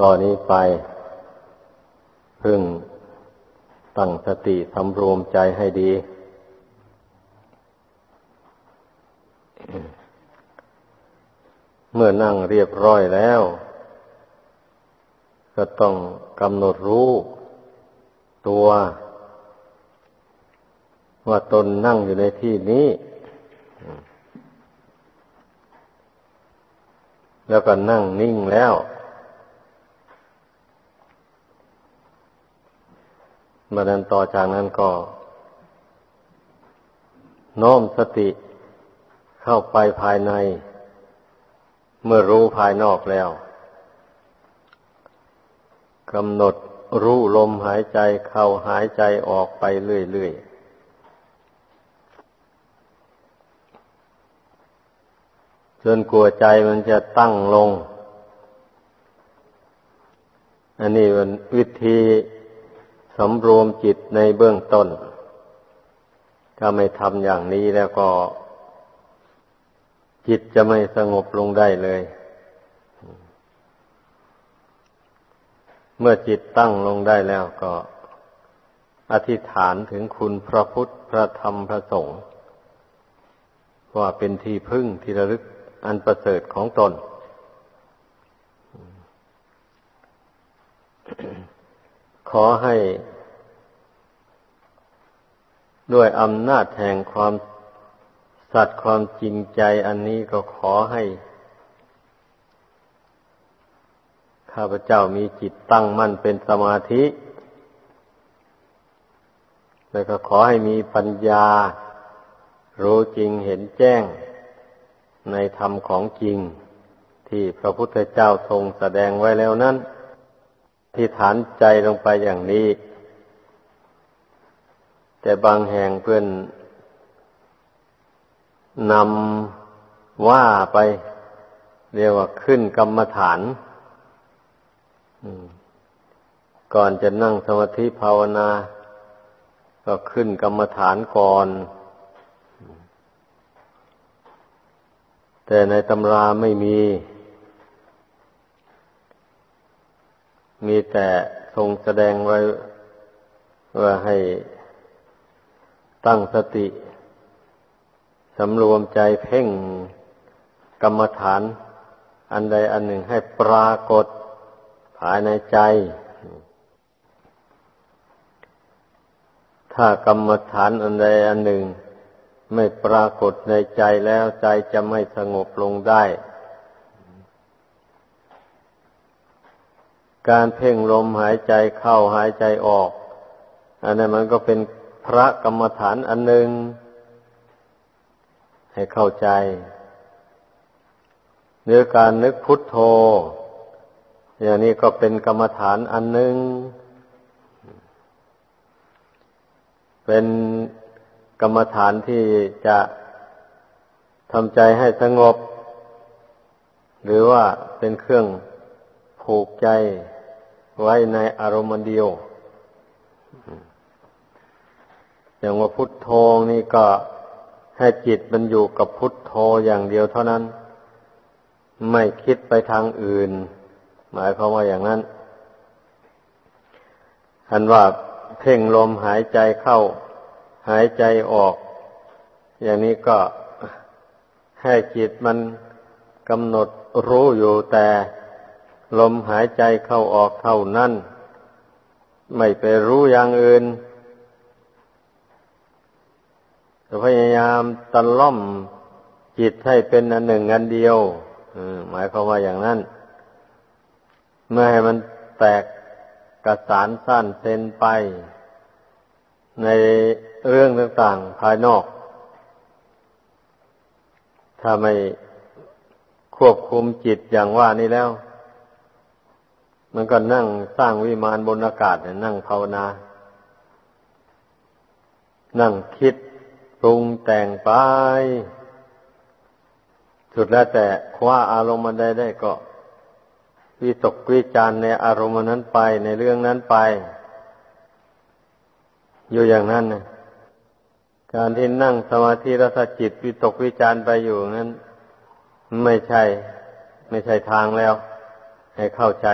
ตอนนี้ไปพึ่งตั้งสติสำรวมใจให้ดี เมื่อนั่งเรียบร้อยแล้ว ก็ต้องกำหนดรู้ ตัว ว่าตนนั่งอยู่ในที่นี้ แล้วก็นั่งนิ่งแล้ว มาดันต่อจากนั้นก็น้อมสติเข้าไปภายใน เมื่อรู้ภายนอกแล้วกำหนดรู้ลมหายใจเข้าหายใจออกไปเรื่อยๆจนกลัวใจมันจะตั้งลง อันนี้เป็นวิธี สำรวมจิตในเบื้องต้น ถ้าไม่ทำอย่างนี้แล้วก็ จิตจะไม่สงบลงได้เลย เมื่อจิตตั้งลงได้แล้วก็ อธิษฐานถึงคุณพระพุทธพระธรรมพระสงฆ์ว่าเป็นที่พึ่งที่ระลึกอันประเสริฐของตน ขอให้ ด้วยอำนาจแห่งความสัตย์ความจริงใจอันนี้ก็ขอให้ ข้าพเจ้ามีจิตตั้งมั่นเป็นสมาธิ แล้วก็ขอให้มีปัญญา รู้จริงเห็นแจ้ง ในธรรมของจริง ที่พระพุทธเจ้าทรงแสดงไว้แล้วนั้น ที่ฐานใจลงไปอย่างนี้ แต่บางแห่งเพื่อนนำว่าไป เรียกว่าขึ้นกรรมฐานก่อนจะนั่งสมาธิภาวนา ก็ขึ้นกรรมฐานก่อน แต่ในตำราไม่มี มีแต่ทรงแสดงไว้ว่าให้ตั้งสติสำรวมใจเพ่งกรรมฐาน อันใดอันหนึ่งให้ปรากฏภายในใจ ถ้ากรรมฐานอันใดอันหนึ่ง ไม่ปรากฏในใจแล้วใจจะไม่สงบลงได้ การเพ่งลมหายใจเข้าหายใจออก อันนั้นมันก็เป็นพระกรรมฐานอันหนึ่งให้เข้าใจเนื้อการนึกพุทโธ อย่างนี้ก็เป็นกรรมฐานอันหนึ่งเป็นกรรมฐานที่จะทำใจให้สงบ หรือว่าเป็นเครื่องผูกใจ ไว้ในอารมณ์เดียว อย่างว่าพุทโธนี่ก็ให้จิตมันอยู่กับพุทโธอย่างเดียวเท่านั้น ไม่คิดไปทางอื่น หมายความว่าอย่างนั้นอันว่าเพ่งลมหายใจเข้า หายใจออก อย่างนี้ก็ให้จิตมันกำหนดรู้อยู่แต่ ลมหายใจเข้าออกเท่านั้น ไม่ไปรู้อย่างอื่นพยายามตะล่อมจิตให้เป็นอันหนึ่งอันเดียวหมายความว่าอย่างนั้น เมื่อให้มันแตกกระสานสั้นเซนไป ในเรื่องต่างๆภายนอก ถ้าไม่ควบคุมจิตอย่างว่านี้แล้ว มันก็นั่งสร้างวิมานบนอากาศเนี่ยนั่งภาวนา นั่งคิดปรุงแต่งไป สุดแล้วแต่คว้าอารมณ์มันได้ได้ก็วิตกวิจารในอารมณ์นั้นไปในเรื่องนั้นไป อยู่อย่างนั้นนะการที่นั่งสมาธิรัศจิตวิตกวิจารไปอยู่นั้น ไม่ใช่ ไม่ใช่ทางแล้ว ให้เข้าใจ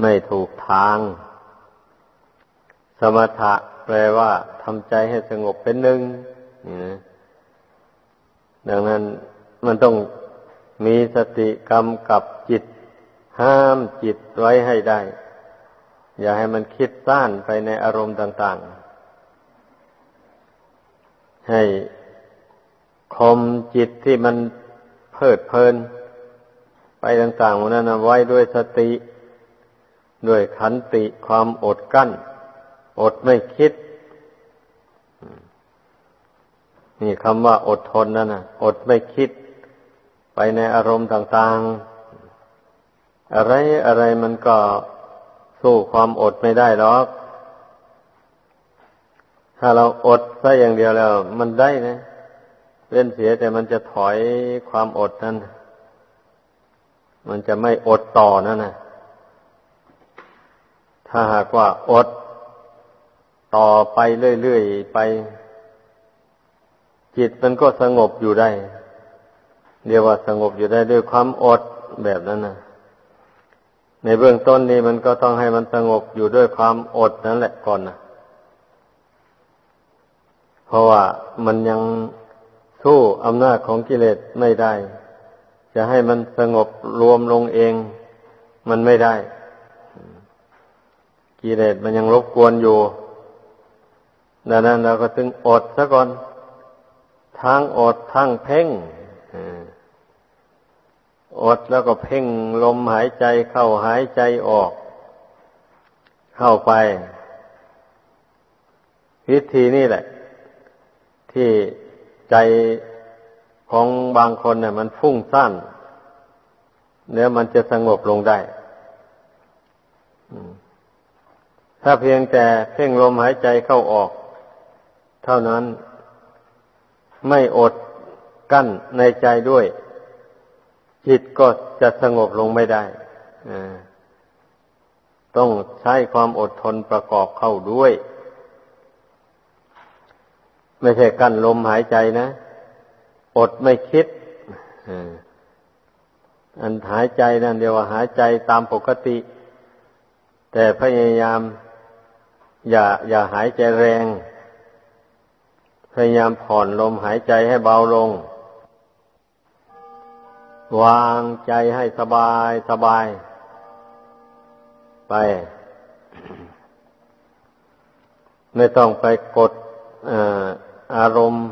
ไม่ถูกทาง สมถะแปลว่าทำใจให้สงบเป็นหนึ่งนี่นะดังนั้นมันต้องมีสติกรรมกับจิต ห้ามจิตไว้ให้ได้ อย่าให้มันคิดซ่านไปในอารมณ์ต่าง ๆ ให้คมจิตที่มันเพิดเพลิน ไปต่างๆนั้นไว้ด้วยสติ ด้วยขันติความอดกั้น อดไม่คิด นี่คำว่าอดทนนั่นนะอดไม่คิด ไปในอารมณ์ต่างๆ อะไรอะไรมันก็สู้ความอดไม่ได้หรอก ถ้าเราอดซะอย่างเดียวแล้ว มันได้นะเว้นเสียแต่มันจะถอยความอดนั้นมันจะไม่อดต่อนั่นนะ ถ้าหากว่าอดต่อไปเรื่อยๆไป จิตมันก็สงบอยู่ได้ เรียกว่าสงบอยู่ได้ด้วยความอดแบบนั้นนะในเบื้องต้นนี้มันก็ต้องให้มันสงบอยู่ด้วยความอดนั่นแหละก่อนนะเพราะว่ามันยังสู้อำนาจของกิเลสไม่ได้ จะให้มันสงบรวมลงเอง มันไม่ได้ กิเลสมันยังรบกวนอยู่ดังนั้นเราก็ถึงอดซะก่อนทั้งอดทั้งเพ่งอดแล้วก็เพ่งลมหายใจเข้าหายใจออก เข้าไปวิธีนี่แหละ ที่ใจของบางคนเนี่ยมันฟุ้งซ่านเนื้อมันจะสงบลงได้ ถ้าเพียงแต่เพ่งลมหายใจเข้าออก เท่านั้นไม่อดกั้นในใจด้วย จิตก็จะสงบลงไม่ได้ต้องใช้ความอดทนประกอบเข้าด้วย ไม่ใช่กั้นลมหายใจนะ อดไม่คิดอันหายใจนั่นเดียวว่าหายใจตามปกติ แต่พยายาม อย่า อย่าหายใจแรง พยายามผ่อนลมหายใจให้เบาลง วางใจให้สบายสบาย ไป ไม่ต้องไปกดอารมณ์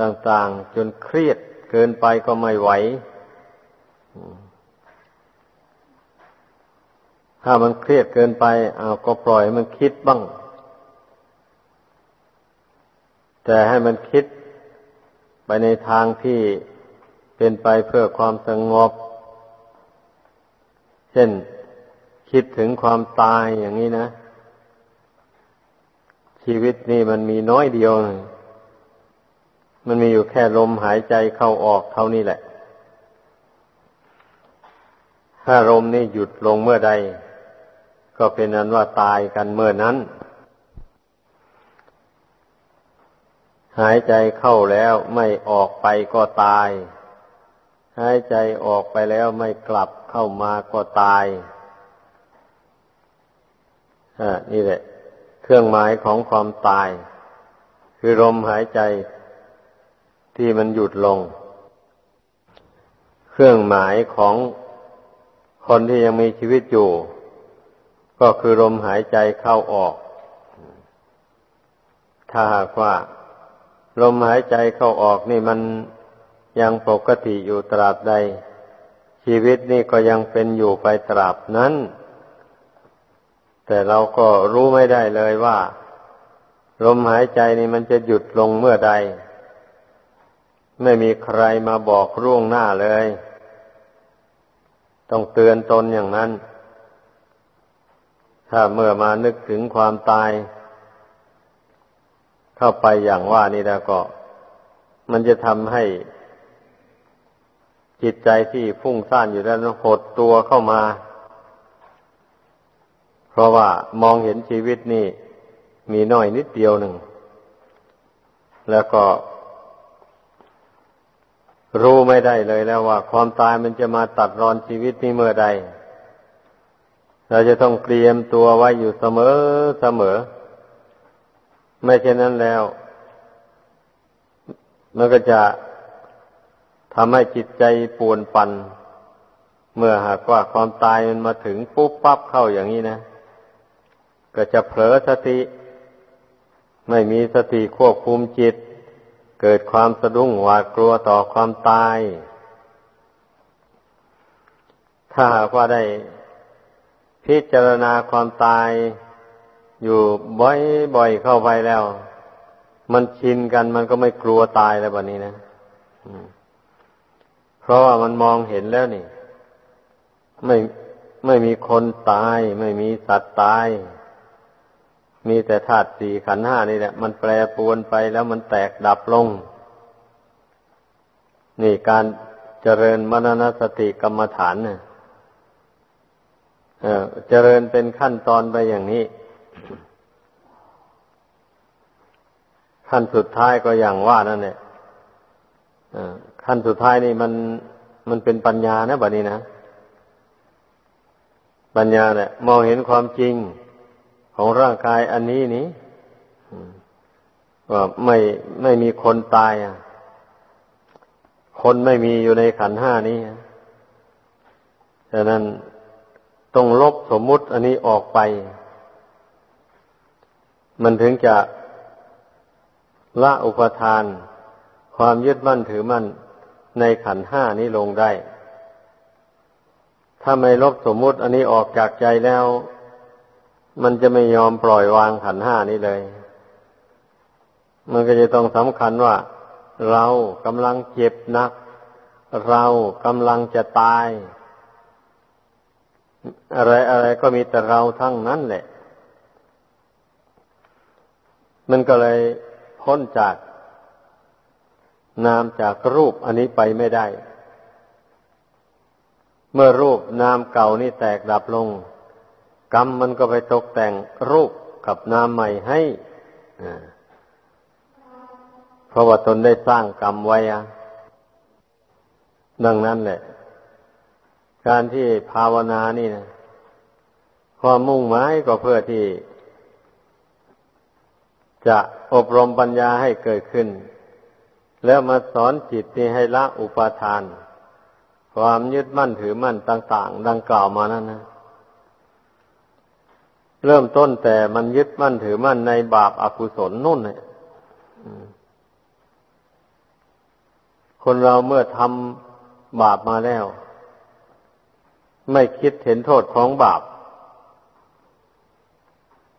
ต่าง ๆ จนเครียดเกินไปก็ไม่ไหว ถ้ามันเครียดเกินไปเอาก็ปล่อยมันคิดบ้าง แต่ให้มันคิดไปในทางที่เป็นไปเพื่อความสงบ เช่นคิดถึงความตายอย่างนี้นะ ชีวิตนี่มันมีน้อยเดียว มันมีอยู่แค่ลมหายใจเข้าออกเท่านี้แหละ ถ้าลมนี่หยุดลงเมื่อใด ก็เป็นนั้นว่าตายกันเมื่อนั้น หายใจเข้าแล้วไม่ออกไปก็ตาย หายใจออกไปแล้วไม่กลับเข้ามาก็ตายอนี่แหละ เครื่องหมายของความตาย คือลมหายใจที่มันหยุดลง เครื่องหมายของคนที่ยังมีชีวิตอยู่ ก็คือลมหายใจเข้าออก ถ้าหากว่า ลมหายใจเข้าออกนี่มันยังปกติอยู่ตราบใด ชีวิตนี่ก็ยังเป็นอยู่ไปตราบนั้น แต่เราก็รู้ไม่ได้เลยว่า ลมหายใจนี่มันจะหยุดลงเมื่อใด ไม่มีใครมาบอกร่วงหน้าเลย ต้องเตือนตนอย่างนั้น ถ้าเมื่อมานึกถึงความตาย เข้าไปอย่างว่านี่แล้วก็ มันจะทำให้จิตใจที่ฟุ้งซ่านอยู่แล้วหดตัวเข้ามา เพราะว่ามองเห็นชีวิตนี่มีน้อยนิดเดียวหนึ่ง แล้วก็ รู้ไม่ได้เลยแล้วว่า ความตายมันจะมาตัดรอนชีวิตนี้เมื่อใด เราจะต้องเตรียมตัวไว้อยู่เสมอเสมอ ไม่เช่นนั้นแล้ว มันก็จะทำให้จิตใจปวนปัน เมื่อหากว่าความตายมันมาถึงปุ๊บปั๊บเข้าอย่างนี้นะ ก็จะเผลอสติ ไม่มีสติควบคุมจิต เกิดความสะดุ้งหวาดกลัวต่อความตาย ถ้าหากว่าได้ พิจารณาความตายอยู่บ่อยๆเข้าไปแล้ว มันชินกันมันก็ไม่กลัวตายแล้วแบบนี้นะเพราะว่ามันมองเห็นแล้วนี่ ไม่ไม่มีคนตาย ไม่มีสัตว์ตาย มีแต่ธาตุสี่ขันห้านี่แหละ มันแปรปวนไปแล้วมันแตกดับลง นี่การเจริญมรณสติกรรมฐานเนี่ย เจริญเป็นขั้นตอนไปอย่างนี้ ขั้นสุดท้ายก็อย่างว่านั่นแหละขั้นสุดท้ายนี่มันมันเป็นปัญญานะบัดนี้นะ ปัญญาเนี่ยมองเห็นความจริงของร่างกายอันนี้นี้ว่าไม่ไม่มีคนตายอะ คนไม่มีอยู่ในขันห้านี้ฉะนั้น ต้องลบสมมุติอันนี้ออกไป มันถึงจะละอุปทาน ความยึดมั่นถือมั่นในขันห้านี้ลงได้ ถ้าไม่ลบสมมุติอันนี้ออกจากใจแล้ว มันจะไม่ยอมปล่อยวางขันห้านี้เลย มันก็จะต้องสำคัญว่า เรากำลังเจ็บนัก เรากำลังจะตาย อะไรอะไรก็มีแต่เราทั้งนั้นแหละ มันก็เลยพ้นจากนามจากรูปอันนี้ไปไม่ได้ เมื่อรูปนามเก่านี่แตกดับลง กรรมมันก็ไปตกแต่งรูปกับนามใหม่ให้เพราะว่าตนได้สร้างกรรมไว้ดังนั้นแหละ การที่ภาวนานี่นะความมุ่งหมายก็เพื่อที่ จะอบรมปัญญาให้เกิดขึ้น แล้วมาสอนจิตนี่ให้ละอุปาทาน ความยึดมั่นถือมั่นต่าง ๆ ดังกล่าวมานั้นนะเริ่มต้นแต่มันยึดมั่นถือมั่นในบาปอากุศลนุ่นเนี่ยคนเราเมื่อทำบาปมาแล้ว ไม่คิดเห็นโทษของบาป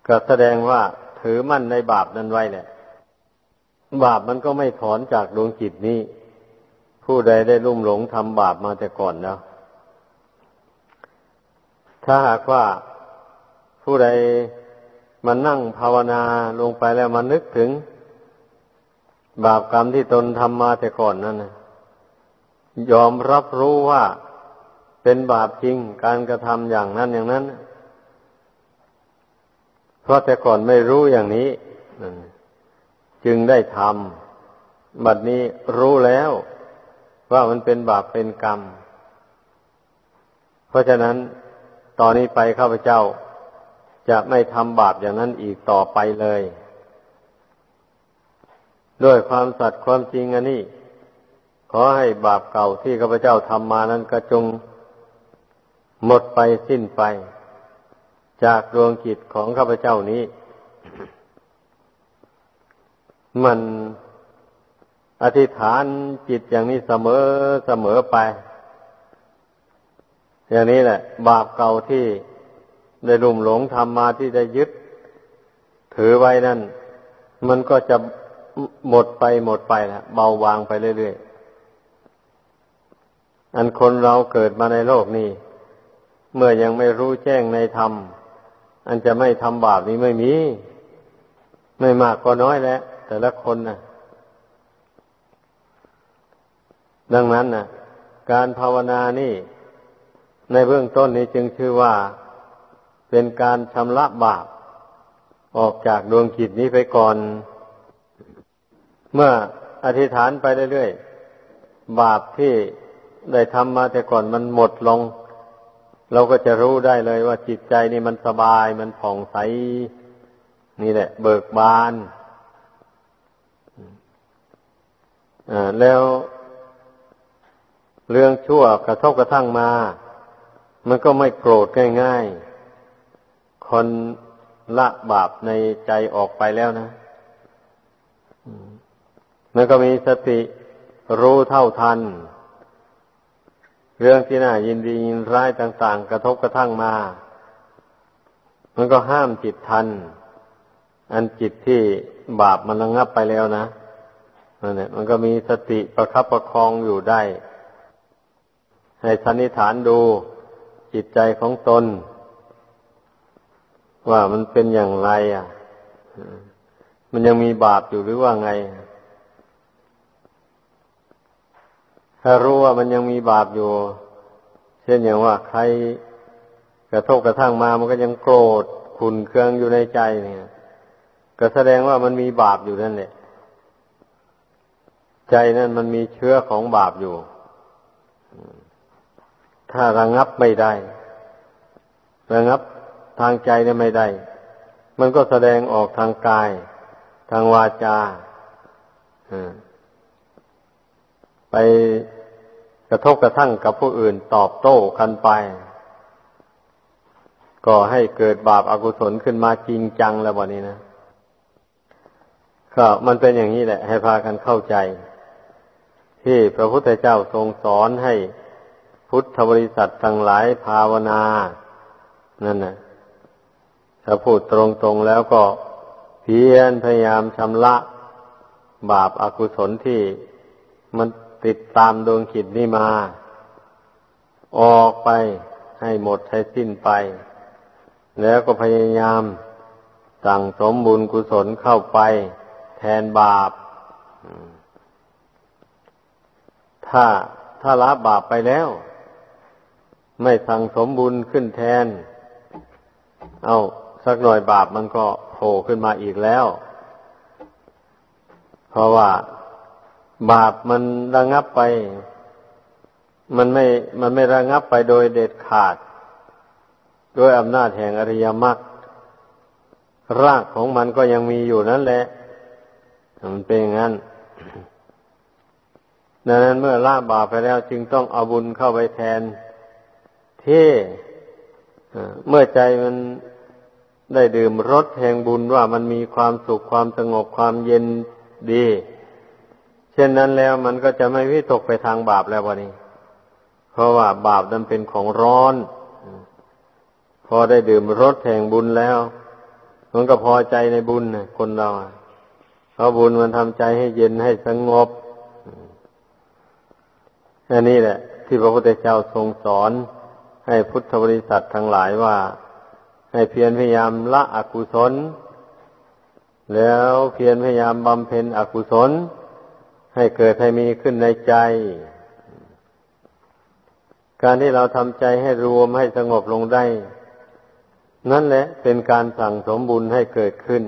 ก็แสดงว่าถือมั่นในบาปนั้นไว้แหละ บาปมันก็ไม่ถอนจากดวงจิตนี้ ผู้ใดได้ลุ่มหลงทำบาปมาแต่ก่อนแล้ว ถ้าหากว่าผู้ใดมันนั่งภาวนาลงไปแล้วมันนึกถึง บาปกรรมที่ตนทำมาแต่ก่อนนั่นยอมรับรู้ว่า เป็นบาปจริงการกระทำอย่างนั้นอย่างนั้น เพราะแต่ก่อนไม่รู้อย่างนี้ จึงได้ทำบัดนี้รู้แล้ว ว่ามันเป็นบาปเป็นกรรม เพราะฉะนั้นตอนนี้ไปข้าพเจ้า จะไม่ทำบาปอย่างนั้นอีกต่อไปเลย ด้วยความสัตย์ความจริงอันนี้ ขอให้บาปเก่าที่ข้าพเจ้าทำมานั้นกระจง หมดไปสิ้นไป จากดวงจิตของข้าพเจ้านี้ มันอธิษฐานจิตอย่างนี้เสมอเสมอไป อย่างนี้แหละ บาปเก่าที่ได้ลุ่มหลงทำมาที่ได้ยึด ถือไว้นั่น มันก็จะหมดไปหมดไปละเบาบางไปเรื่อยๆ อันคนเราเกิดมาในโลกนี้ เมื่อยังไม่รู้แจ้งในธรรม อันจะไม่ทำบาปนี้ไม่มี ไม่มากก็น้อยแล้วแต่ละคนนะดังนั้นนะการภาวนานี่ในเบื้องต้นนี้จึงชื่อว่าเป็นการชำระบาป ออกจากดวงจิตนี้ไปก่อน เมื่ออธิษฐานไปเรื่อยๆ บาปที่ได้ทำมาแต่ก่อนมันหมดลง เราก็จะรู้ได้เลยว่าจิตใจนี่มันสบายมันผ่องใส นี่แหละ เบิกบานแล้วเรื่องชั่วกระทบกระทั่งมา มันก็ไม่โกรธง่ายๆ คนละบาปในใจออกไปแล้วนะมันก็มีสติรู้เท่าทัน เรื่องที่น่ายินดียินร้ายต่าง ๆ กระทบกระทั่งมา มันก็ห้ามจิตทัน อันจิตที่บาปมันระงับไปแล้วนะนั่นแหละมันก็มีสติประคับประคองอยู่ได้ ให้สันนิษฐานดูจิตใจของตน ว่ามันเป็นอย่างไร อะ มันยังมีบาปอยู่หรือว่าไง ถ้ารู้ว่ามันยังมีบาปอยู่ เช่นอย่างว่าใครกระทบกระทั่งมามันก็ยังโกรธขุนเคืองอยู่ในใจเนี่ย ก็แสดงว่ามันมีบาปอยู่นั่นแหละใจนั่นมันมีเชื้อของบาปอยู่ ถ้าระงับไม่ได้ระงับทางใจเนี่ยไม่ได้ มันก็แสดงออกทางกาย ทางวาจาไป กระทบกระทั่งกับผู้อื่นตอบโต้กันไป ก็ให้เกิดบาปอากุศลขึ้นมาจริงจังแล้ววันนี้นะก็มันเป็นอย่างนี้แหละ ให้พากันเข้าใจ ที่พระพุทธเจ้าทรงสอนให้พุทธบริษัททั้งหลายภาวนา นั่นนะถ้าพูดตรงๆแล้วก็เพียรพยายามชำระบาปอากุศลที่มัน ติดตามดวงขิดนี่มา ออกไปให้หมดให้สิ้นไป แล้วก็พยายาม สั่งสมบุญกุศลเข้าไป แทนบาป ถ้าถ้าละบาปไปแล้ว ไม่สั่งสมบุญขึ้นแทน เอาสักหน่อยบาปมันก็โผล่ขึ้นมาอีกแล้ว เพราะว่า บาปมันระงับไป มันไม่ มันไม่ระงับไปโดยเด็ดขาด ด้วยอำนาจแห่งอริยมรรครากของมันก็ยังมีอยู่นั่นแหละ มันเป็นอย่างนั้นดังนั้นเมื่อละบาปไปแล้วจึงต้องเอาบุญเข้าไปแทน ที่เมื่อใจมันได้ดื่มรสแห่งบุญว่ามันมีความสุขความสงบความเย็นดี เช่นนั้นแล้วมันก็จะไม่วิตกไปทางบาปแล้ววันนี้ เพราะว่าบาปนั้นเป็นของร้อน พอได้ดื่มรสแห่งบุญแล้ว มันก็พอใจในบุญนะคนเราเพราะบุญมันทำใจให้เย็นให้สงบอันนี้แหละ ที่พระพุทธเจ้าทรงสอน ให้พุทธบริษัททั้งหลายว่า ให้เพียรพยายามละอกุศล แล้วเพียรพยายามบำเพ็ญอกุศล ให้เกิดให้มีขึ้นในใจ การที่เราทำใจให้รวมให้สงบลงได้ นั่นแหละเป็นการสั่งสมบุญให้เกิดขึ้น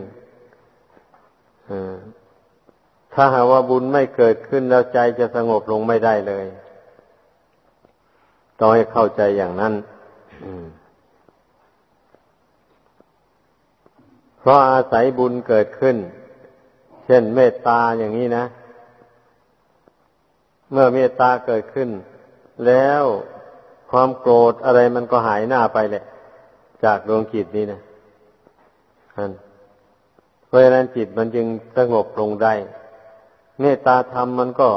ถ้าหากว่าบุญไม่เกิดขึ้นแล้วใจจะสงบลงไม่ได้เลยต้องให้เข้าใจอย่างนั้นเพราะอาศัยบุญเกิดขึ้น เช่นเมตตาอย่างนี้นะ เมื่อเมตตาเกิดขึ้น แล้วความโกรธอะไรมันก็หายหน้าไปแหละ จากดวงจิตนี้นะเพราะฉะนั้นจิตมันจึงสงบลงได้ เมตตาธรรมมันก็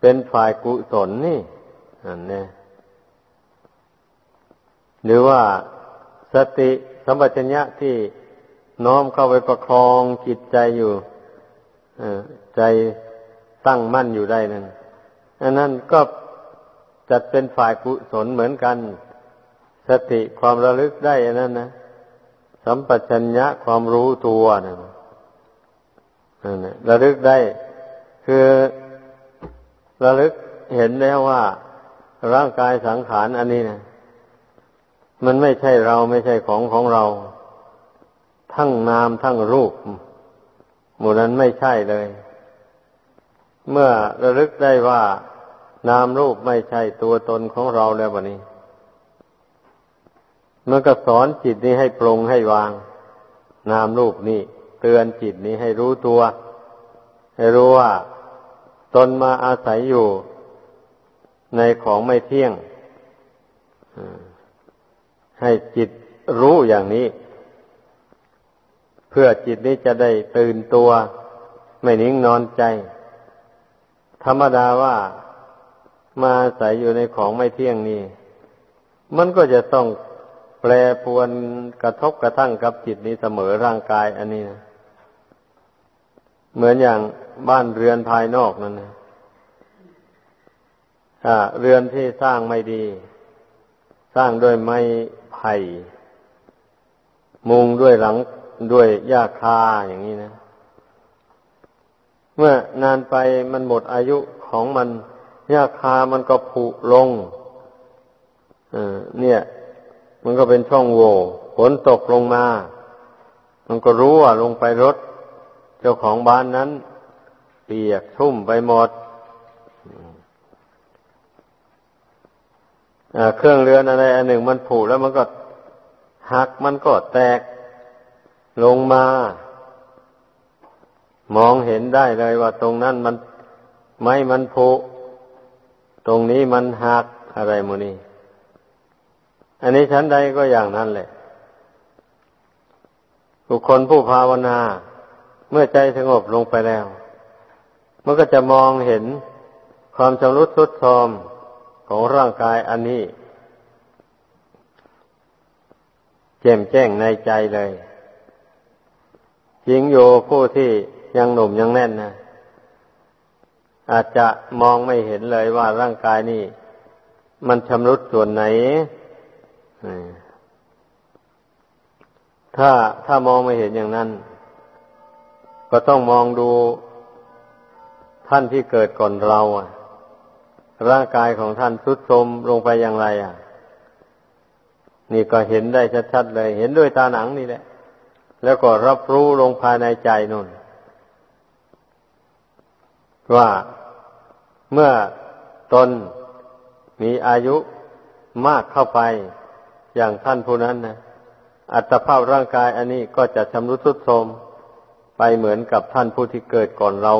เป็นฝ่ายกุศลนี่อันนี้หรือว่าสติสัมปชัญญะที่น้อมเข้าไปประคองจิตใจอยู่ใจ ตั้งมั่นอยู่ได้นั่นอันนั้นก็จัดเป็นฝ่ายกุศลเหมือนกัน สติความระลึกได้อันนั้นนะสัมปชัญญะความรู้ตัวนั่นระลึกได้ คือระลึกเห็นแล้วว่า ร่างกายสังขารอันนี้นะมันไม่ใช่เราไม่ใช่ของของเรา ทั้งนามทั้งรูปหมู่นั้นไม่ใช่เลย เมื่อระลึกได้ว่านามรูปไม่ใช่ตัวตนของเราแล้ววันนี้มันก็สอนจิตนี้ให้ปรงให้วาง นามรูปนี้เตือนจิตนี้ให้รู้ตัว ให้รู้ว่า ตนมาอาศัยอยู่ในของไม่เที่ยง ให้จิตรู้อย่างนี้ เพื่อจิตนี้จะได้ตื่นตัว ไม่นิ่งนอนใจ ธรรมดาว่ามาอาศัยอยู่ในของไม่เที่ยงนี้มันก็จะต้องแปรปวนกระทบกระทั่งกับจิตนี้เสมอร่างกายอันนี้นะเหมือนอย่างบ้านเรือนภายนอกนั่นนะเรือนที่สร้างไม่ดี สร้างด้วยไม้ไผ่ มุงด้วยหลังด้วยหญ้าคาอย่างนี้นะ เมื่อนานไปมันหมดอายุของมันหญ้าคามันก็ผุลงเนี่ย มันก็เป็นช่องโหว่ฝนตกลงมา มันก็รู้ว่าลงไปรถ เจ้าของบ้านนั้น เปียกชุ่มไปหมดเครื่องเรือนอะไรอันหนึ่งมันผุแล้วมันก็หักมันก็แตกลงมา มองเห็นได้เลยว่าตรงนั้นมันไม้มันผุตรงนี้มันหักอะไรมูนี่อันนี้ชั้นใดก็อย่างนั้นแหละ บุคคลผู้ภาวนา เมื่อใจสงบลงไปแล้ว มันก็จะมองเห็นความชำรุดทรุดโทรมของร่างกายอันนี้แจ่มแจ้งในใจเลยหญิงโยผู้ที่ ยังหนุ่มยังแน่นนะอาจจะมองไม่เห็นเลยว่าร่างกายนี่ มันชำรุดส่วนไหน ถ้าถ้ามองไม่เห็นอย่างนั้น ก็ต้องมองดูท่านที่เกิดก่อนเรา อะ ร่างกายของท่านทุดโทรมลงไปอย่างไร อะ นี่ก็เห็นได้ชัดๆเลย เห็นด้วยตาหนังนี่แหละ แล้วก็รับรู้ลงภายในใจนุ่น ว่าเมื่อตนมีอายุมากเข้าไปอย่างท่านผู้นั้นนะอัตภาพร่างกายอันนี้ก็จะชำรุดทรุดโทรมไปเหมือนกับท่านผู้ที่เกิดก่อนเรา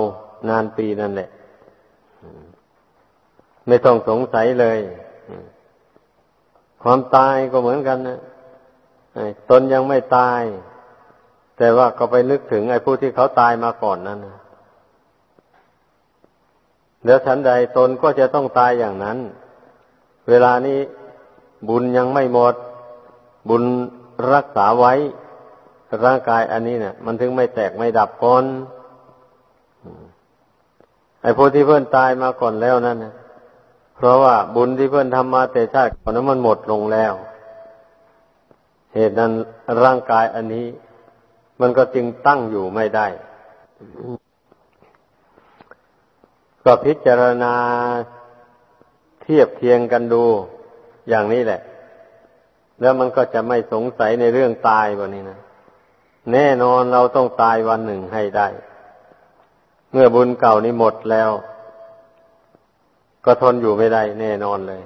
นานปีนั่นแหละ ไม่ต้องสงสัยเลย ความตายก็เหมือนกันนะตนยังไม่ตาย แต่ว่าก็ไปนึกถึงไอ้ผู้ที่เขาตายมาก่อนนั่นนะ แล้วฉันใดตนก็จะต้องตายอย่างนั้น เวลานี้บุญยังไม่หมด บุญรักษาไว้ ร่างกายอันนี้เนะี่ย มันถึงไม่แตกไม่ดับก่อนไอ้ผู้ที่เพื่อนตายมาก่อนแล้วนั่นนะเพราะว่าบุญที่เพื่อนทำมาแต่ชาติก่อนนั้นมันหมดลงแล้ว เหตุนั้นร่างกายอันนี้ มันก็จึงตั้งอยู่ไม่ได้ ก็พิจารณาเทียบเทียงกันดูอย่างนี้แหละ แล้วมันก็จะไม่สงสัยในเรื่องตายวันนี้นะแน่นอนเราต้องตายวันหนึ่งให้ได้ เมื่อบุญเก่านี้หมดแล้ว ก็ทนอยู่ไม่ได้ แน่นอนเลย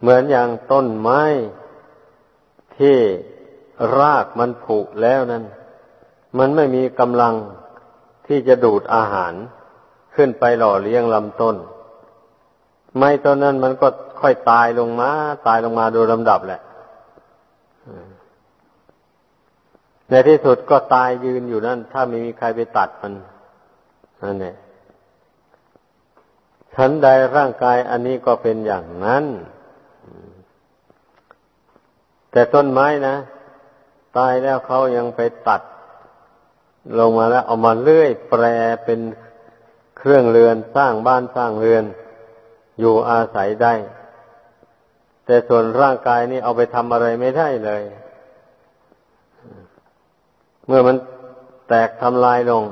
เหมือนอย่างต้นไม้ที่รากมันผุแล้วนั้น มันไม่มีกำลังที่จะดูดอาหาร ขึ้นไปหล่อเลี้ยงลำต้น ไม่ตอนนั้นมันก็ค่อยตายลงมา ตายลงมาโดยลำดับแหละในที่สุดก็ตายยืนอยู่นั่น ถ้าไม่มีใครไปตัดมันนั่นแหละฉันใดร่างกายอันนี้ก็เป็นอย่างนั้น แต่ต้นไม้นะ ตายแล้วเขายังไปตัด ลงมาแล้วเอามาเลื่อยแปรเป็น เครื่องเรือนสร้างบ้านสร้างเรือน อยู่อาศัยได้ แต่ส่วนร่างกายนี่เอาไปทำอะไรไม่ได้เลย เมื่อมันแตกทำลายลง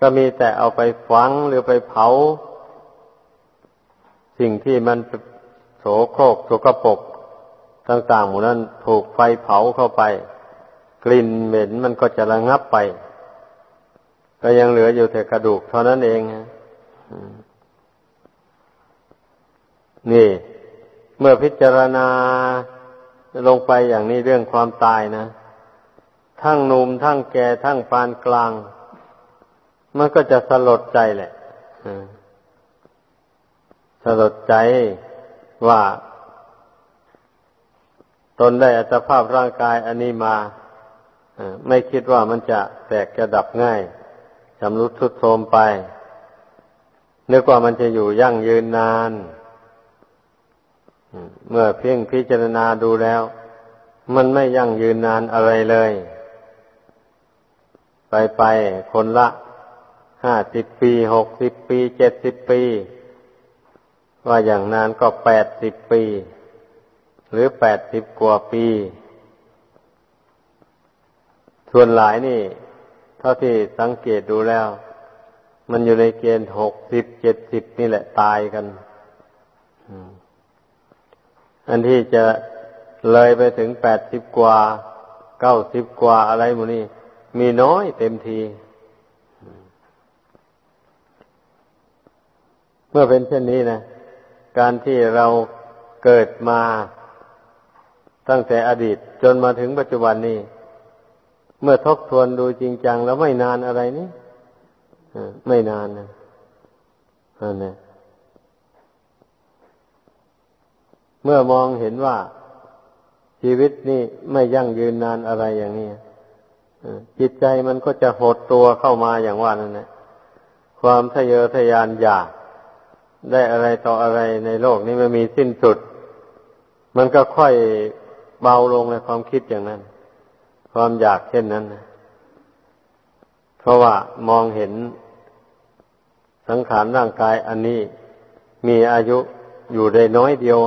ก็มีแต่เอาไปฝังหรือไปเผา สิ่งที่มันโสโครกโสกปกต่างๆหมดนั้นถูกไฟเผาเข้าไป กลิ่นเหม็นมันก็จะระงับไป ก็ยังเหลืออยู่แต่กระดูกเท่านั้นเองนี่ เมื่อพิจารณาลงไปอย่างนี้เรื่องความตายนะ ทั้งหนุ่มทั้งแก่ทั้งปานกลาง มันก็จะสลดใจแหละสลดใจว่า ตนได้อัตภาพร่างกายอันนี้มาไม่คิดว่ามันจะแตกจะดับง่าย จำรุดทรุดโทรมไปนึกว่ามันจะอยู่ยั่งยืนนาน เมื่อเพียงพิจารณาดูแล้ว มันไม่ยั่งยืนนานอะไรเลย ไปไปคนละห้าสิบปีหกสิบปีเจ็ดสิบปี ว่าอย่างนานก็แปดสิบปี หรือแปดสิบกว่าปี ส่วนหลายนี่ เท่าที่สังเกตดูแล้ว มันอยู่ในเกณฑ์หกสิบเจ็ดสิบนี่แหละตายกันอันที่จะเลยไปถึงแปดสิบกว่าเก้าสิบกว่าอะไรมูนี่มีน้อยเต็มที เมื่อเป็นเช่นนี้นะการที่เราเกิดมาตั้งแต่อดีตจนมาถึงปัจจุบันนี้ เมื่อทบทวนดูจริงจังแล้วไม่นานอะไรนี่ไม่นานนะนั่นนะเมื่อมองเห็นว่าชีวิตนี่ไม่ยั่งยืนนานอะไรอย่างนี้จิตใจมันก็จะหดตัวเข้ามาอย่างว่านั่นแหละความทะเยอทะยานอยากได้อะไรต่ออะไรในโลกนี้ไม่มีสิ้นสุด มันก็ค่อยเบาลงในความคิดอย่างนั้น ความอยากเช่นนั้นนะเพราะว่ามองเห็นสังขารร่างกายอันนี้มีอายุอยู่ได้น้อยเดียว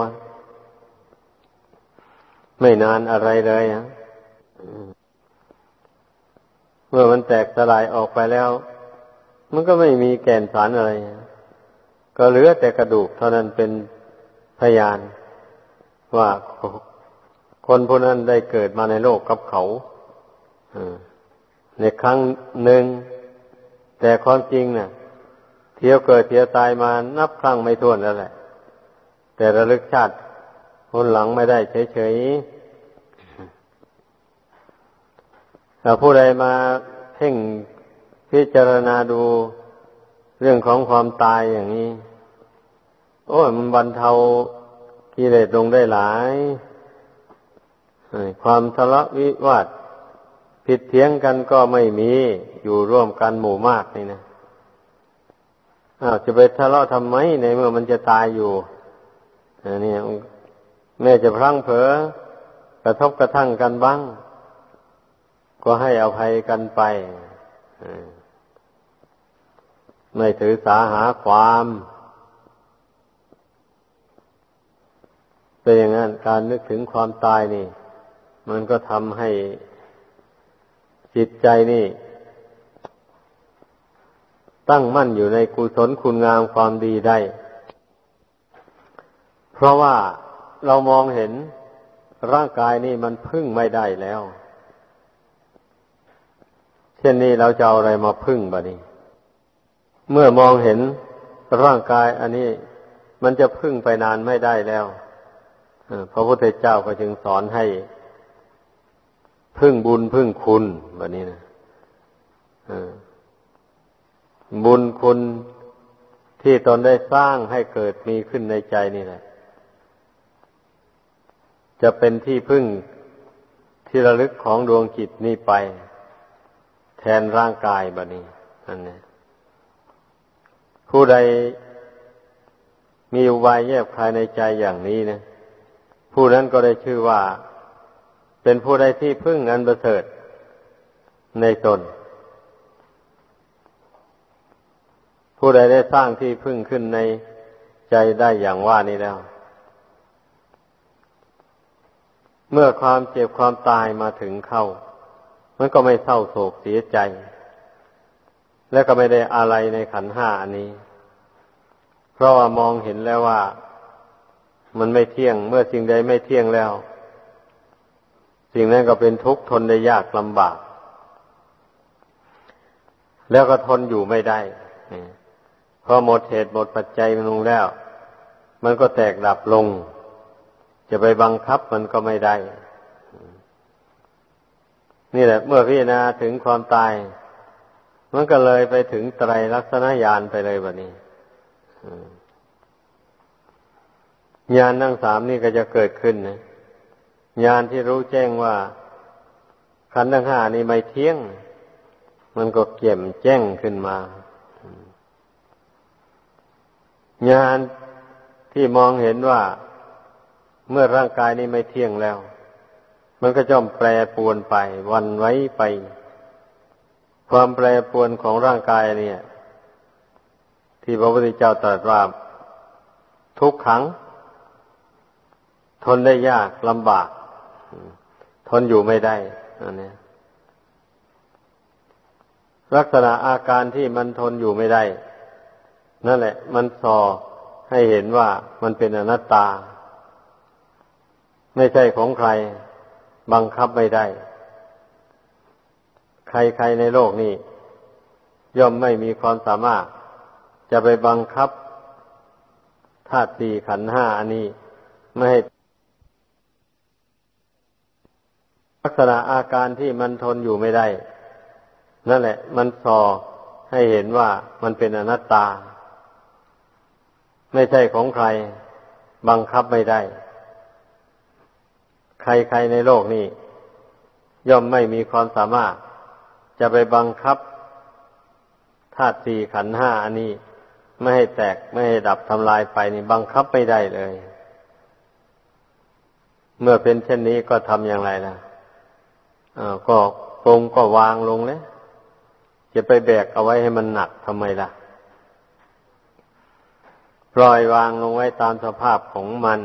ไม่นานอะไรเลยะเมื่อมันแตกสลายออกไปแล้ว มันก็ไม่มีแก่นสารอะไร ก็เหลือแต่กระดูกเท่านั้นเป็นพยาน ว่าคนผู้นั้นได้เกิดมาในโลกกับเขา ในครั้งหนึ่ง แต่ความจริงนะ่ะ เที่ยวเกิดเที่ยวตายมานับครั้งไม่ถ้วนแล้วแหละ แต่ระลึกชาติคนหลังไม่ได้เฉยๆถ้าผู้ใดมาเพ่งพิจารณาดูเรื่องของความตายอย่างนี้ โอ้ยมันบรรเทากิเลสลงได้หลาย ความทะเลาะวิวาท ผิดเถียงกันก็ไม่มีอยู่ร่วมกันหมู่มากนี่นะอ้าวจะไปทะเลาะทำไมในเมื่อมันจะตายอยู่อันนี้แม่จะพลั้งเผลอกระทบกระทั่งกันบ้าง ก็ให้อภัยกันไปไม่ถือสาหาความเป็นอย่างนั้นการนึกถึงความตายนี่ มันก็ทำให้ จิตใจนี่ ตั้งมั่นอยู่ในกุศลคุณงามความดีได้ เพราะว่าเรามองเห็นร่างกายนี่มันพึ่งไม่ได้แล้ว เช่นนี้เราจะเอาอะไรมาพึ่งบะนี้ เมื่อมองเห็นร่างกายอันนี้มันจะพึ่งไปนานไม่ได้แล้วพระพุทธเจ้าก็จึงสอนให้ พึ่งบุญพึ่งคุณแบบนี้นะบุญคุณที่ตนได้สร้างให้เกิดมีขึ้นในใจนี่แหละ จะเป็นที่พึ่งที่ระลึกของดวงจิตนี้ไป แทนร่างกายแบบนี้นั่นเองผู้ใดมีอุบายแยบคายในใจอย่างนี้นะผู้นั้นก็ได้ชื่อว่า เป็นผู้ใดที่พึ่งอันประเสริฐในตน ผู้ใดได้สร้างที่พึ่งขึ้นในใจได้อย่างว่านี้แล้ว เมื่อความเจ็บความตายมาถึงเข้า มันก็ไม่เศร้าโศกเสียใจ และก็ไม่ได้อะไรในขันห้าอันนี้ เพราะว่ามองเห็นแล้วว่า มันไม่เที่ยง เมื่อสิ่งใดไม่เที่ยงแล้ว สิ่งนั้นก็เป็นทุกข์ทนได้ยากลำบาก แล้วก็ทนอยู่ไม่ได้พอหมดเหตุหมดปัจจัยมันลงแล้ว มันก็แตกดับลง จะไปบังคับมันก็ไม่ได้ นี่แหละ เมื่อพิจารณาถึงความตาย มันก็เลยไปถึงไตรลักษณญาณไปเลยแบบนี้ญาณทั้งสามนี่ก็จะเกิดขึ้นนะ ญาณที่รู้แจ้งว่า ขันธ์ทั้งห้านี่ไม่เที่ยง มันก็เกี่ยมแจ้งขึ้นมา ญาณที่มองเห็นว่า เมื่อร่างกายนี้ไม่เที่ยงแล้ว มันก็จอมแปรปวนไป วันไว้ไป ความแปรปวนของร่างกายเนี่ย ที่พระพุทธเจ้าตรัสว่าทุกขัง ทนได้ยากลำบาก ทนอยู่ไม่ได้อันนี้ลักษณะอาการที่มันทนอยู่ไม่ได้ นั่นแหละ มันสอให้เห็นว่ามันเป็นอนัตตา ไม่ใช่ของใคร บังคับไม่ได้ ใครๆในโลกนี้ ย่อมไม่มีความสามารถ จะไปบังคับธาตุสี่ขันห้าอันนี้ไม่ให้ ลักษณะอาการที่มันทนอยู่ไม่ได้ นั่นแหละ มันสอให้เห็นว่ามันเป็นอนัตตา ไม่ใช่ของใคร บังคับไม่ได้ ใครๆในโลกนี้ ย่อมไม่มีความสามารถ จะไปบังคับธาตุสี่ขันห้าอันนี้ ไม่ให้แตกไม่ให้ดับทำลายไปนี่บังคับไม่ได้เลย เมื่อเป็นเช่นนี้ก็ทำอย่างไรล่ะอ่า ก็ปรงก็วางลงเลยจะไปแบกเอาไว้ให้มันหนักทำไมล่ะ ปล่อยวางลงไว้ตามสภาพของมัน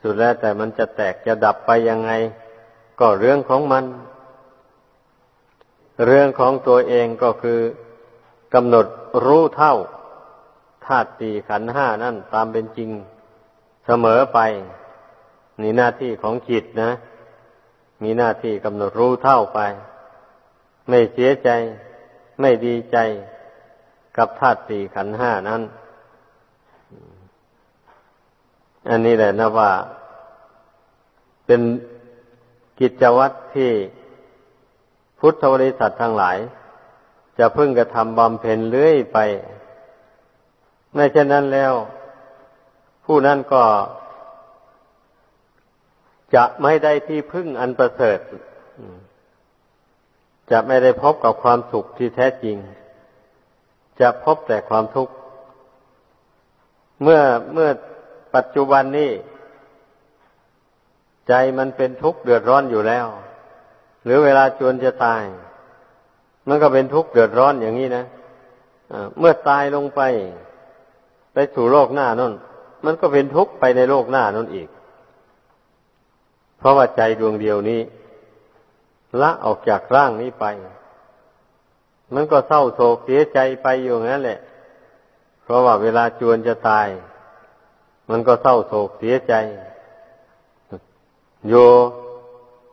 สุดแล้วแต่มันจะแตกจะดับไปยังไง ก็เรื่องของมัน เรื่องของตัวเองก็คือกำหนดรู้เท่าธาตุสี่ขันห้านั่นตามเป็นจริงเสมอไป นี่หน้าที่ของจิตนะ มีหน้าที่กำหนดรู้เท่าไป ไม่เสียใจ ไม่ดีใจกับธาตุสี่ขันห้านั้น อันนี้แหละนะว่า เป็นกิจวัตรที่พุทธบริษัททั้งหลาย จะพึ่งกระทำบำเพ็ญเรื่อยไป ไม่เช่นนั้นแล้ว ผู้นั้นก็ จะไม่ได้ที่พึ่งอันประเสริฐจะไม่ได้พบกับความสุขที่แท้จริง จะพบแต่ความทุกข์ เมื่อเมื่อปัจจุบันนี้ ใจมันเป็นทุกข์เดือดร้อนอยู่แล้ว หรือเวลาจวนจะตาย มันก็เป็นทุกข์เดือดร้อนอย่างนี้นะะเมื่อตายลงไป ไปสู่โลกหน้านั่นมันก็เป็นทุกข์ไปในโลกหน้านั่นอีก เพราะว่าใจดวงเดียวนี้ ละออกจากร่างนี้ไป มันก็เศร้าโศกเสียใจไปอยู่งั้นแหละ เพราะว่าเวลาจวนจะตาย มันก็เศร้าโศกเสียใจ โย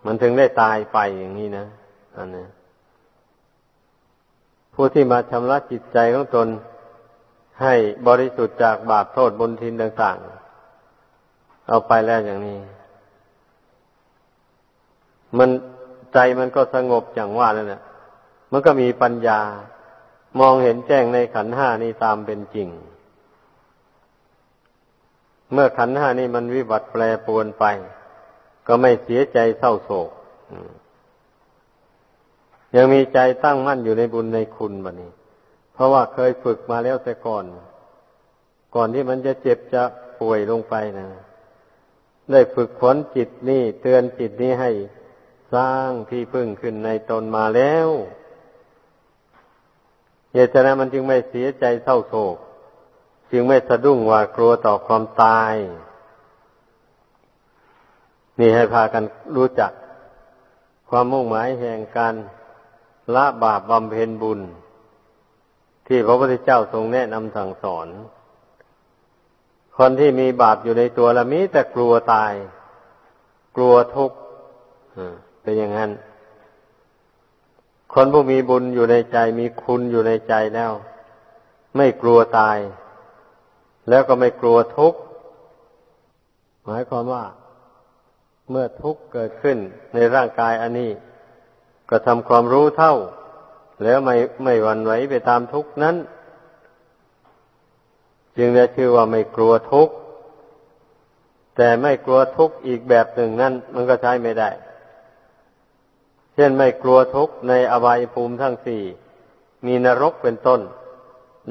มันถึงได้ตายไปอย่างนี้นะอันนี้ผู้ที่มาชำระจิตใจของตนให้บริสุทธิ์จากบาปโทษบนทินต่าง ๆ เอาไปแล้วอย่างนี้ มันใจมันก็สงบอย่างว่านั่นแหละมันก็มีปัญญามองเห็นแจ้งในขันห้านี้ตามเป็นจริง เมื่อขันห้านี้มันวิบัติแปรปวนไป ก็ไม่เสียใจเศร้าโศกยังมีใจตั้งมั่นอยู่ในบุญในคุณบันี้ เพราะว่าเคยฝึกมาแล้วแต่ก่อน ก่อนที่มันจะเจ็บจะป่วยลงไปนะ ได้ฝึกฝนจิตนี่เตือนจิตนี้ให้ สร้างที่พึ่งขึ้นในตนมาแล้วเหตุฉะนั้นมันจึงไม่เสียใจเศร้าโศก จึงไม่สะดุ้งหว่ากลัวต่อความตาย นี่ให้พากันรู้จัก ความมุ่งหมายแห่งการละบาปบำเพ็ญบุญ ที่พระพุทธเจ้าทรงแนะนำสั่งสอน คนที่มีบาปอยู่ในตัวละมีแต่กลัวตาย กลัวทุกข์ เป็นอย่างนั้น คนผู้มีบุญอยู่ในใจมีคุณอยู่ในใจแล้ว ไม่กลัวตาย แล้วก็ไม่กลัวทุกข์หมายความว่า เมื่อทุกข์เกิดขึ้นในร่างกายอันนี้ ก็ทำความรู้เท่า แล้วไม่ไม่หวั่นไหวไปตามทุกข์นั้น จึงได้ชื่อว่าไม่กลัวทุกข์แต่ไม่กลัวทุกข์อีกแบบหนึ่งนั้น มันก็ใช้ไม่ได้ เช่นไม่กลัวทุกข์ในอบายภูมิทั้งสี่ มีนรกเป็นต้น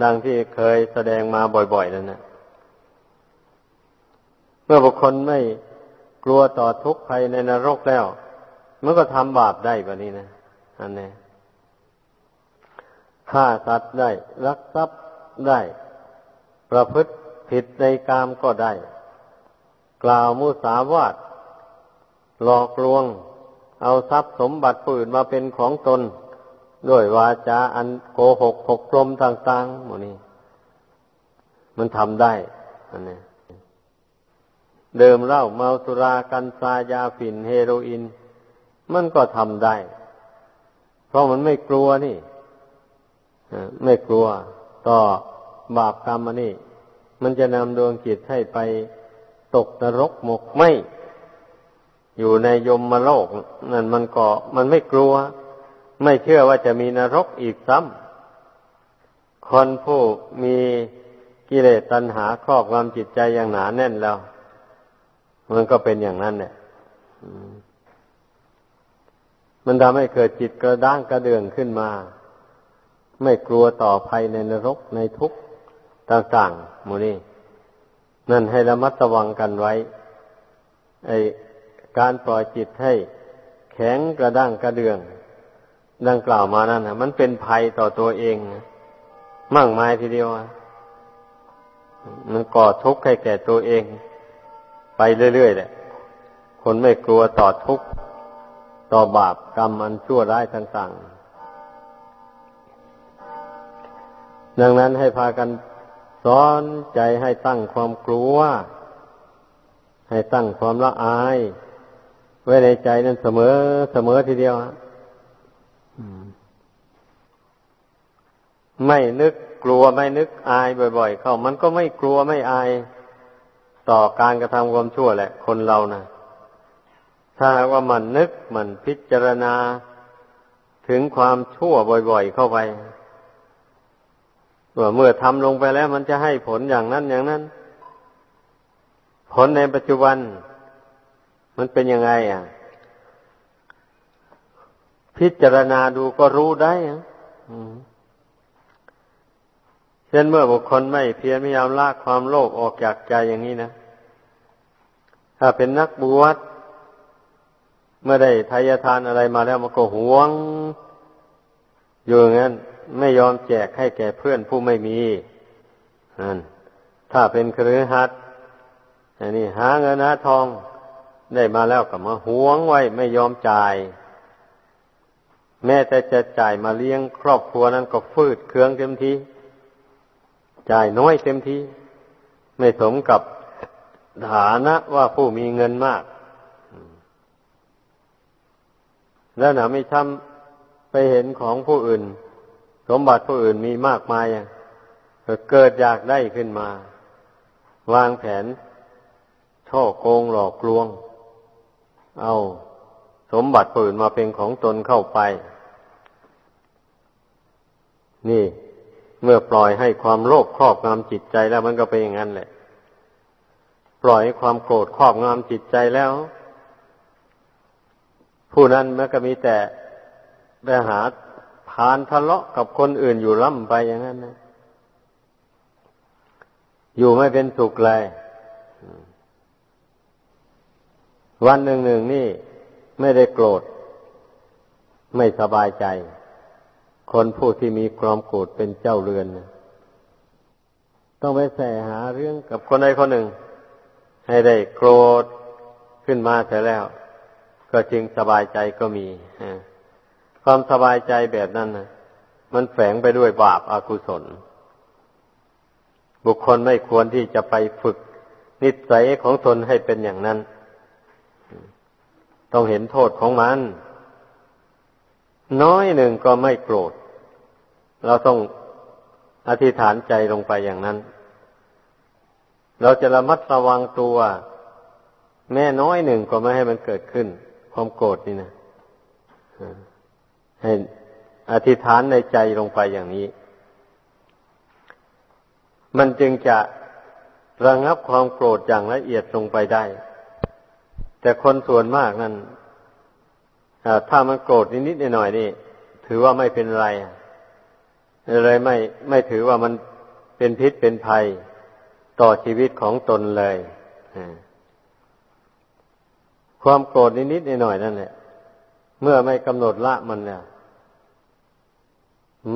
ดังที่เคยแสดงมาบ่อยๆนั่นนะเมื่อบุคคลไม่กลัวต่อทุกข์ภัยในนรกแล้วมันก็ทำบาปได้แบบนี้นะอันนี้ฆ่าสัตว์ได้รักทรัพย์ได้ ประพฤติผิดในกามก็ได้ กล่าวมุสาวาทหลอกลวง เอาทรัพย์สมบัติผู้อื่นมาเป็นของตนด้วยวาจาอันโกหกหกลมต่างๆหมดนี้ มันทำได้อันนี้เดิมเหล้าเมาสุรากันซายาฝิ่นเฮโรอีนมันก็ทำได้ เพราะมันไม่กลัวนี่ไม่กลัวต่อบาปกรรมอันนี้มันจะนำดวงจิตให้ไปตกนรกหมกไหม อยู่ในยมมโลกนั่นมันก็มันไม่กลัว ไม่เชื่อว่าจะมีนรกอีกซ้ำคนผู้มีกิเลสตัณหาครอบงำจิตใจอย่างหนาแน่นแล้ว มันก็เป็นอย่างนั้นเนี่ยมันทำให้เกิดจิตกระด้างกระเดื่องขึ้นมา ไม่กลัวต่อภัยในนรกในทุกข์ต่างๆมูนี่นั่นให้ระมัดระวังกันไว้ ไอ การปล่อยจิตให้แข็งกระด้างกระเดือง ดังกล่าวมานั่นนะมันเป็นภัยต่อตัวเองมั่งมายทีเดียวมันก่อทุกข์ให้แก่ตัวเอง ไปเรื่อยๆแหละ คนไม่กลัวต่อทุกข์ต่อบาปกรรมอันชั่วร้ายต่างๆ ดังนั้นให้พากันสอนใจให้ตั้งความกลัว ให้ตั้งความละอาย ไว้ในใจนั้นเสมอเสมอทีเดียวไม่นึกกลัวไม่นึกอายบ่อยๆ เข้า มันก็ไม่กลัวไม่อาย ต่อการกระทำความชั่วแหละ คนเรานะถ้าว่ามันนึกมันพิจารณาถึงความชั่วบ่อยๆ เข้าไปว่าเมื่อทำลงไปแล้ว มันจะให้ผลอย่างนั้นอย่างนั้น ผลในปัจจุบัน มันเป็นยังไงอะ พิจารณาดูก็รู้ได้อะเช่นเมื่อบุคคลไม่เพียรพยายามละความโลภออกจากใจอย่างนี้นะถ้าเป็นนักบวชเมื่อได้ทายทานอะไรมาแล้วมันก็หวง อยู่อย่างนั้นไม่ยอมแจกให้แก่เพื่อนผู้ไม่มีนั่นถ้าเป็นครือหัดอันนี้หาเงินหาทอง ได้มาแล้วก็มาหวงไว้ไม่ยอมจ่าย แม้แต่จะจ่ายมาเลี้ยงครอบครัวนั้นก็ฟืดเคืองเต็มทีจ่ายน้อยเต็มทีไม่สมกับฐานะว่าผู้มีเงินมาก แล้วหนาไม่ช้ำไปเห็นของผู้อื่น สมบัติผู้อื่นมีมากมายเกิดอยากได้ขึ้นมา วางแผนช่อโกงหลอกลวง เอาสมบัติผู้อื่นมาเป็นของตนเข้าไป นี่ เมื่อปล่อยให้ความโลภครอบงำจิตใจแล้วมันก็เป็นอย่างนั้นแหละ ปล่อยให้ความโกรธครอบงำจิตใจแล้ว ผู้นั้นมันก็มีแต่ไปหาพานทะเลาะกับคนอื่นอยู่ล่ำไปอย่างนั้นนะอยู่ไม่เป็นสุขเลย วันหนึ่งหนึ่งนี่ไม่ได้โกรธ ไม่สบายใจ คนผู้ที่มีความโกรธเป็นเจ้าเรือน ต้องไปแสหาเรื่องกับคนใดคนหนึ่ง ให้ได้โกรธขึ้นมาเสร็จแล้ว ก็จึงสบายใจก็มีความสบายใจแบบนั้นนะมันแฝงไปด้วยบาปอากุศล บุคคลไม่ควรที่จะไปฝึกนิสัยของตนให้เป็นอย่างนั้น ต้องเห็นโทษของมัน น้อยหนึ่งก็ไม่โกรธ เราต้องอธิษฐานใจลงไปอย่างนั้น เราจะระมัดระวังตัว แม่น้อยหนึ่งก็ไม่ให้มันเกิดขึ้น ความโกรธนี่นะให้อธิษฐานในใจลงไปอย่างนี้ มันจึงจะระงับความโกรธอย่างละเอียดลงไปได้ แต่คนส่วนมากนั้นถ้ามันโกรธนิดๆหน่อยๆนี่ ถือว่าไม่เป็นไรเลยไม่ไม่ถือว่ามันเป็นพิษเป็นภัยต่อชีวิตของตนเลยความโกรธนิดๆหน่อยๆนั่นแหละเมื่อไม่กำหนดละมันเนี่ย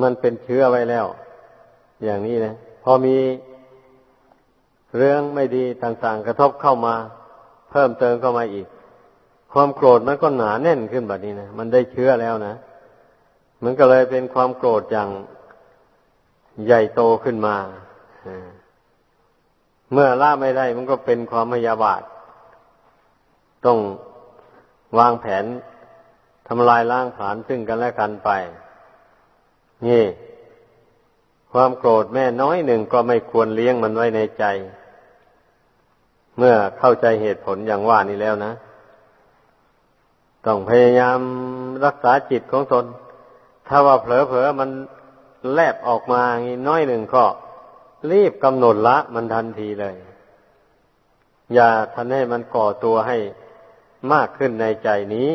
มันเป็นเชื้อไว้แล้ว อย่างนี้นะพอมีเรื่องไม่ดีต่างๆ กระทบเข้ามา พิ่มเติมเข้ามาอีก ความโกรธมันก็หนาแน่นขึ้นแบบนี้นะมันได้เชื้อแล้วนะมันก็เลยเป็นความโกรธอย่างใหญ่โตขึ้นมาเมื่อละไม่ได้มันก็เป็นความพยาบาท ต้องวางแผนทำลายล้างผลาญซึ่งกันและกันไป นี่ ความโกรธแม่น้อยหนึ่งก็ไม่ควรเลี้ยงมันไว้ในใจ เมื่อเข้าใจเหตุผลอย่างว่านี้แล้วนะ ต้องพยายามรักษาจิตของตน ถ้าว่าเผลอๆมันแลบออกมางี้น้อยหนึ่งก็ รีบกำหนดละมันทันทีเลย อย่าทันให้มันก่อตัวให้มากขึ้นในใจนี้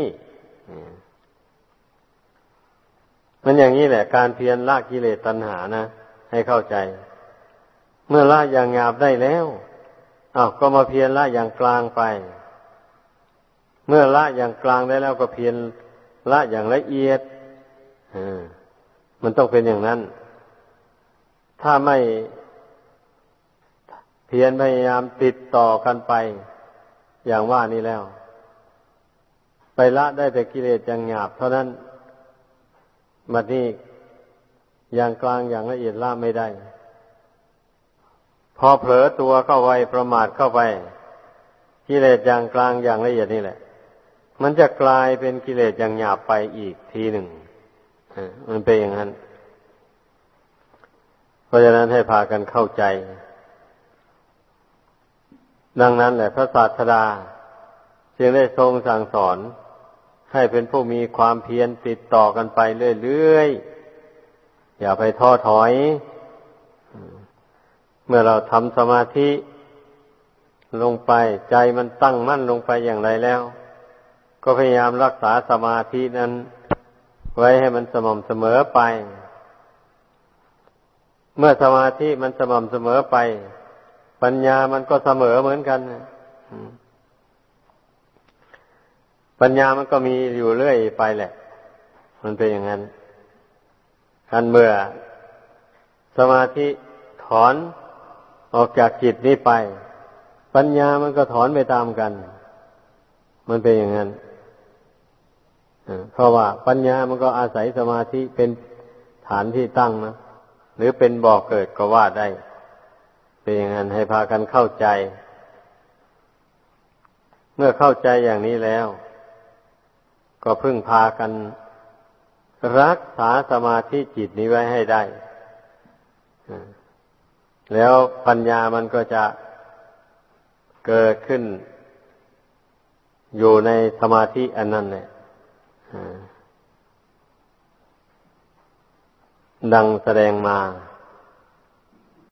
มันอย่างนี้แหละ การเพียรละกิเลสตัณหานะ ให้เข้าใจ เมื่อละอย่างหยาบได้แล้ว อ้าวก็มาเพียรละอย่างกลางไป เมื่อละอย่างกลางได้แล้วก็เพียรละอย่างละเอียดมันต้องเป็นอย่างนั้น ถ้าไม่เพียรพยายามติดต่อกันไป อย่างว่านี้แล้ว ไปละได้แต่กิเลสอย่างหยาบ เท่านั้นบัดนี้อย่างกลางอย่างละเอียดละไม่ได้ พอเผลอตัวเข้าไปประมาทเข้าไปกิเลสอย่างกลางอย่างละเอียดนี่แหละ มันจะกลายเป็นกิเลสอย่างหยาบไปอีกทีหนึ่งมันเป็นอย่างนั้น เพราะฉะนั้นให้พากันเข้าใจ ดังนั้นแหละพระศาสดาจึงได้ทรงสั่งสอน ให้เป็นผู้มีความเพียรติดต่อกันไปเรื่อยๆอย่าไปท้อถอย เมื่อเราทำสมาธิลงไปใจมันตั้งมั่นลงไปอย่างไรแล้ว ก็พยายามรักษาสมาธินั้น ไว้ให้มันสม่ำเสมอไป เมื่อสมาธิมันสม่ำเสมอไป ปัญญามันก็เสมอเหมือนกันปัญญามันก็มีอยู่เรื่อยไปแหละ มันเป็นอย่างนั้นคันเมื่อสมาธิถอน ออกจากจิตนี้ไป ปัญญามันก็ถอนไปตามกัน มันเป็นอย่างนั้นเพราะว่าปัญญามันก็อาศัยสมาธิเป็นฐานที่ตั้งนะหรือเป็นบ่อกเกิดก็ว่าได้ เป็นอย่างนั้นให้พากันเข้าใจ เมื่อเข้าใจอย่างนี้แล้ว ก็พึ่งพากันรักษาสมาธิจิตนี้ไว้ให้ได้ แล้วปัญญามันก็จะเกิดขึ้น อยู่ในสมาธิอันนั้นเนี่ยดังแสดงมา